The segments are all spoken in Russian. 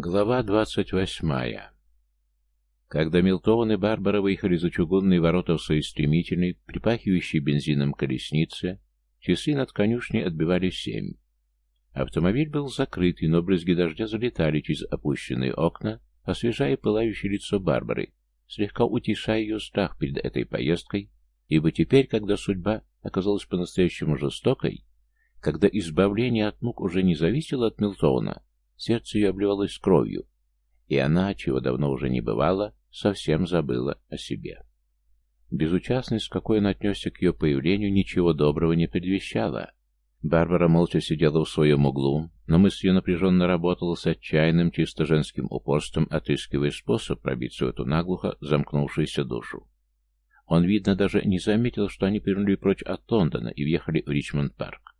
Глава двадцать восьмая Когда Милтован и Барбара выехали за чугунные ворота в своей стремительной, припахивающей бензином колеснице, часы над конюшней отбивали семь. Автомобиль был закрытый, но брызги дождя залетали через опущенные окна, освежая пылающее лицо Барбары, слегка утешая ее страх перед этой поездкой, ибо теперь, когда судьба оказалась по-настоящему жестокой, когда избавление от мук уже не зависело от Милтона, Сердце ее обливалось кровью, и она, чего давно уже не бывало, совсем забыла о себе. Безучастность, какой он отнесся к ее появлению, ничего доброго не предвещала. Барбара молча сидела в своем углу, но мысль ее напряженно работала с отчаянным, чисто женским упорством, отыскивая способ пробиться в эту наглухо замкнувшуюся душу. Он, видно, даже не заметил, что они повернули прочь от Лондона и въехали в Ричмонд-парк.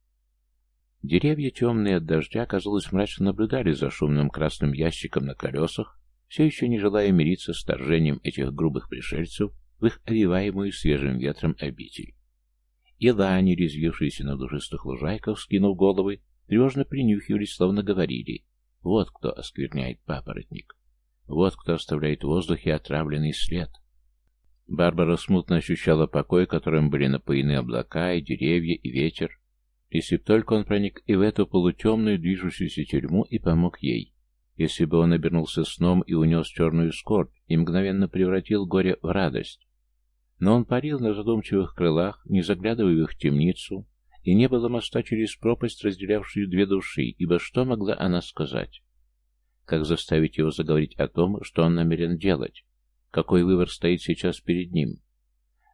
Деревья, темные от дождя, казалось, мрачно наблюдали за шумным красным ящиком на колесах, все еще не желая мириться с торжением этих грубых пришельцев в их овиваемую свежим ветром обитель. И лани, резвившиеся на душистых лужайках, скинув головы, тревожно принюхивались, словно говорили «Вот кто оскверняет папоротник, вот кто оставляет в воздухе отравленный след». Барбара смутно ощущала покой, которым были напоены облака и деревья и ветер, если б только он проник и в эту полутемную движущуюся тюрьму и помог ей. Если бы он обернулся сном и унес черную скорбь и мгновенно превратил горе в радость. Но он парил на задумчивых крылах, не заглядывая в их темницу, и не было моста через пропасть, разделявшую две души, ибо что могла она сказать? Как заставить его заговорить о том, что он намерен делать? Какой выбор стоит сейчас перед ним?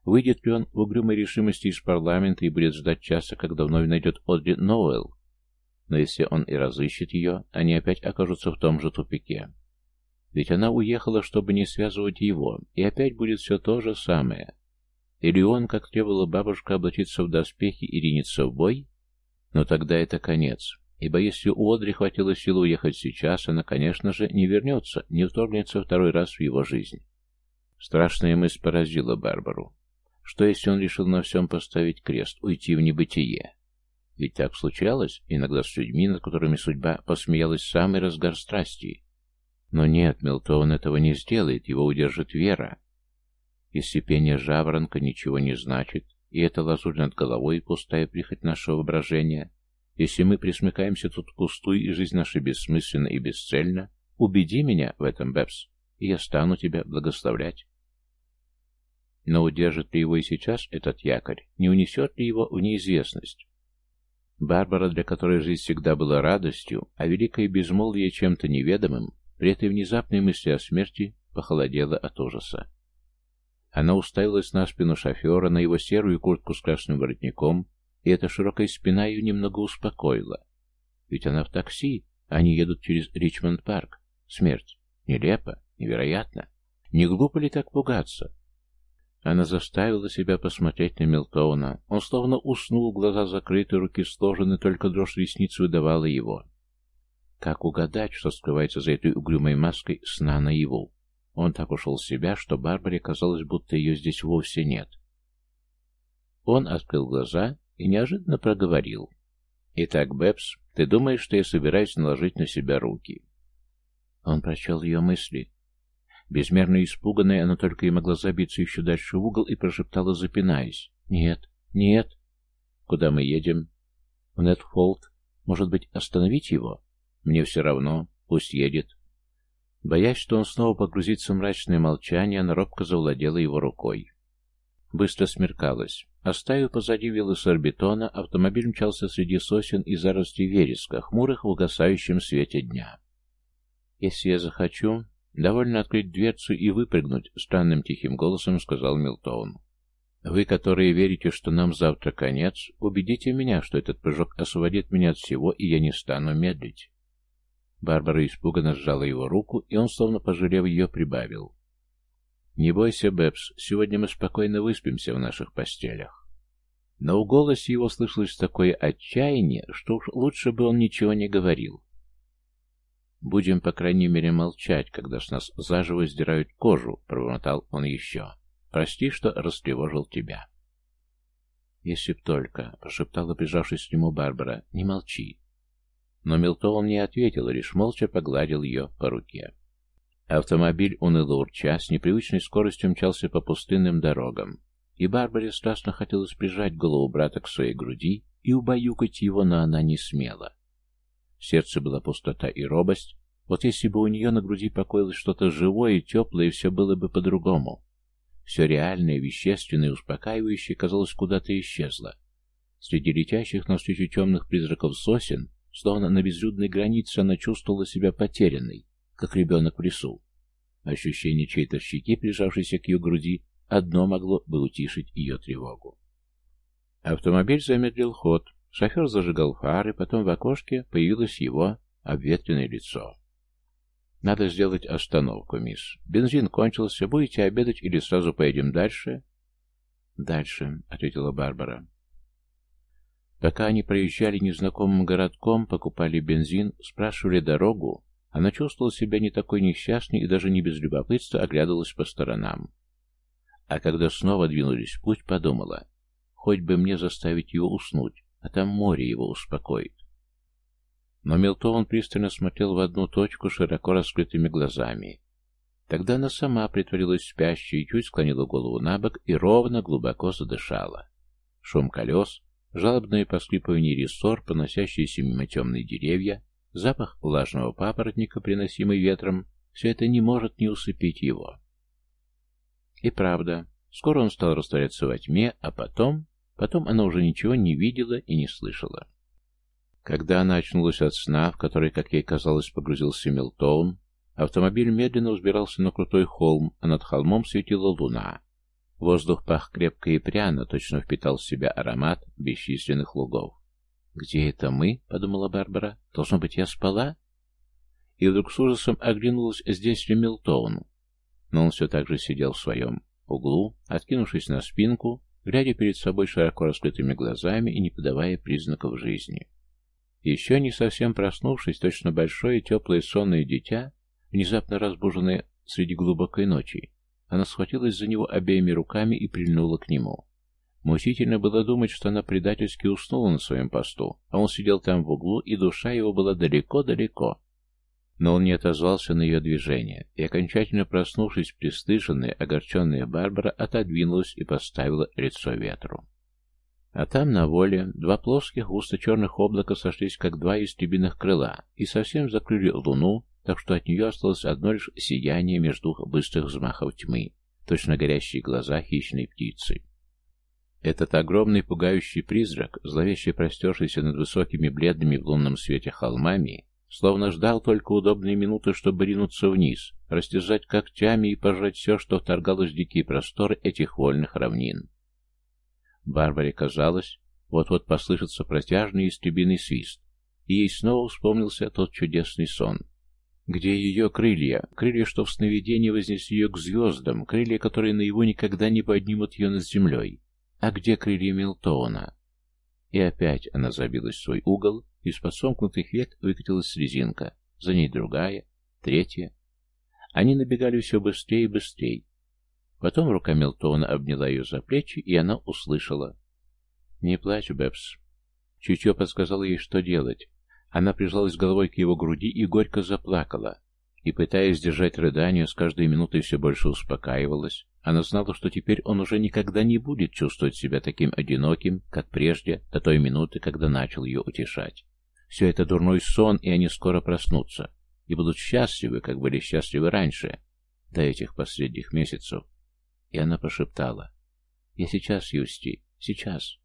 Выйдет ли он в угрюмой решимости из парламента и будет ждать часа, когда вновь найдет Одри Ноуэлл? Но если он и разыщет ее, они опять окажутся в том же тупике. Ведь она уехала, чтобы не связывать его, и опять будет все то же самое. Или он, как требовала бабушка, облачиться в доспехи и ринется в бой? Но тогда это конец. Ибо если у Одри хватило сил уехать сейчас, она, конечно же, не вернется, не вторгнется второй раз в его жизнь. Страшная мысль поразила Барбару. Что, если он решил на всем поставить крест, уйти в небытие? Ведь так случалось иногда с людьми, над которыми судьба посмеялась в самый разгар страсти. Но нет, Милтон этого не сделает, его удержит вера. Если пение жаворонка ничего не значит, и это лазурь над головой, пустая прихоть нашего воображения, если мы присмыкаемся тут пустую, и жизнь наша бессмысленна и бесцельна, убеди меня в этом, Бэбс, и я стану тебя благословлять. Но удержит ли его и сейчас этот якорь? Не унесет ли его в неизвестность? Барбара, для которой жизнь всегда была радостью, а великое безмолвие чем-то неведомым, при этой внезапной мысли о смерти похолодела от ужаса. Она уставилась на спину шофера, на его серую куртку с красным воротником, и эта широкая спина ее немного успокоила. Ведь она в такси, а они едут через Ричмонд-парк. Смерть. Нелепо, невероятно. Не глупо ли так пугаться? Она заставила себя посмотреть на Милтона. Он словно уснул, глаза закрыты, руки сложены, только дрожь ресниц выдавала его. Как угадать, что скрывается за этой угрюмой маской сна наяву? Он так ушел в себя, что Барбаре казалось, будто ее здесь вовсе нет. Он открыл глаза и неожиданно проговорил. «Итак, Бэбс, ты думаешь, что я собираюсь наложить на себя руки?» Он прочел ее мысли. Безмерно испуганная, она только и могла забиться еще дальше в угол и прошептала, запинаясь. «Нет, нет». «Куда мы едем?» «В Нетфолд. Может быть, остановить его?» «Мне все равно. Пусть едет». Боясь, что он снова погрузится в мрачное молчание, она робко завладела его рукой. Быстро смеркалось. Оставив позади виллы Сорбитона, автомобиль мчался среди сосен и зарослей вереска, хмурых в угасающем свете дня. «Если я захочу, «Довольно открыть дверцу и выпрыгнуть», — странным тихим голосом сказал Милтон. «Вы, которые верите, что нам завтра конец, убедите меня, что этот прыжок освободит меня от всего, и я не стану медлить». Барбара испуганно сжала его руку, и он, словно пожалев ее, прибавил. «Не бойся, Бэбс, сегодня мы спокойно выспимся в наших постелях». Но в голосе его слышалось такое отчаяние, что уж лучше бы он ничего не говорил. «Будем, по крайней мере, молчать, когда с нас заживо сдирают кожу», — пробормотал он еще. «Прости, что растревожил тебя». «Если б только», — прошептала, прижавшись к нему Барбара, — «не молчи». Но Милтон не ответил, лишь молча погладил ее по руке. Автомобиль, уныло урча, с непривычной скоростью мчался по пустынным дорогам, и Барбаре страстно хотелось прижать голову брата к своей груди и убаюкать его, но она не смела. В сердце была пустота и робость, вот если бы у нее на груди покоилось что-то живое и теплое, все было бы по-другому. Все реальное, вещественное и успокаивающее, казалось, куда-то исчезло. Среди летящих навстречу темных призраков сосен, словно на безлюдной границе, она чувствовала себя потерянной, как ребенок в лесу. Ощущение чьей-то щеки, прижавшейся к ее груди, одно могло бы утишить ее тревогу. Автомобиль замедлил ход. Шофер зажигал фары, потом в окошке появилось его обветренное лицо. «Надо сделать остановку, мисс. Бензин кончился. Будете обедать или сразу поедем дальше?» «Дальше», — ответила Барбара. Пока они проезжали незнакомым городком, покупали бензин, спрашивали дорогу, она чувствовала себя не такой несчастной и даже не без любопытства оглядывалась по сторонам. А когда снова двинулись в путь, подумала, хоть бы мне заставить его уснуть, а там море его успокоит. Но Милтон пристально смотрел в одну точку широко раскрытыми глазами. Тогда она сама притворилась спящей, чуть склонила голову на бок и ровно, глубоко задышала. Шум колес, жалобное поскрипывание рессор, поносящиеся мимо темные деревья, запах влажного папоротника, приносимый ветром, все это не может не усыпить его. И правда, скоро он стал растворяться во тьме, а потом... Потом она уже ничего не видела и не слышала. Когда она очнулась от сна, в который, как ей казалось, погрузился Милтоун, автомобиль медленно взбирался на крутой холм, а над холмом светила луна. Воздух пах крепко и пряно, точно впитал в себя аромат бесчисленных лугов. «Где это мы?» — подумала Барбара. «Должно быть, я спала?» И вдруг с ужасом оглянулась, здесь ли Милтоун. Но он все так же сидел в своем углу, откинувшись на спинку, глядя перед собой широко раскрытыми глазами и не подавая признаков жизни. Еще не совсем проснувшись, точно большое теплое сонное дитя, внезапно разбуженное среди глубокой ночи, она схватилась за него обеими руками и прильнула к нему. Мучительно было думать, что она предательски уснула на своем посту, а он сидел там в углу, и душа его была далеко-далеко. Но он не отозвался на ее движение, и, окончательно проснувшись, пристыженная, огорченная Барбара отодвинулась и поставила лицо ветру. А там, на воле, два плоских густо-черных облака сошлись, как два истребиных крыла, и совсем закрыли луну, так что от нее осталось одно лишь сияние между двух быстрых взмахов тьмы, точно горящие глаза хищной птицы. Этот огромный пугающий призрак, зловеще простершийся над высокими бледными в лунном свете холмами, словно ждал только удобной минуты, чтобы ринуться вниз, растязать когтями и пожать все, что вторгалось в дикие просторы этих вольных равнин. Барбаре казалось, вот-вот послышится протяжный истребиный свист, и ей снова вспомнился тот чудесный сон. Где ее крылья? Крылья, что в сновидении вознесли ее к звездам, крылья, которые на его никогда не поднимут ее над землей. А где крылья Милтона? И опять она забилась в свой угол, из-под сомкнутых век выкатилась резинка, за ней другая, третья. Они набегали все быстрее и быстрее, Потом рука Мелтона обняла ее за плечи, и она услышала. «Не плачь, Бэбс». Чутье подсказало ей, что делать. Она прижалась головой к его груди и горько заплакала. И, пытаясь сдержать рыдание, с каждой минутой все больше успокаивалась. Она знала, что теперь он уже никогда не будет чувствовать себя таким одиноким, как прежде, до той минуты, когда начал ее утешать. Все это дурной сон, и они скоро проснутся. И будут счастливы, как были счастливы раньше, до этих последних месяцев. И она прошептала. «Я сейчас, Юсти, сейчас».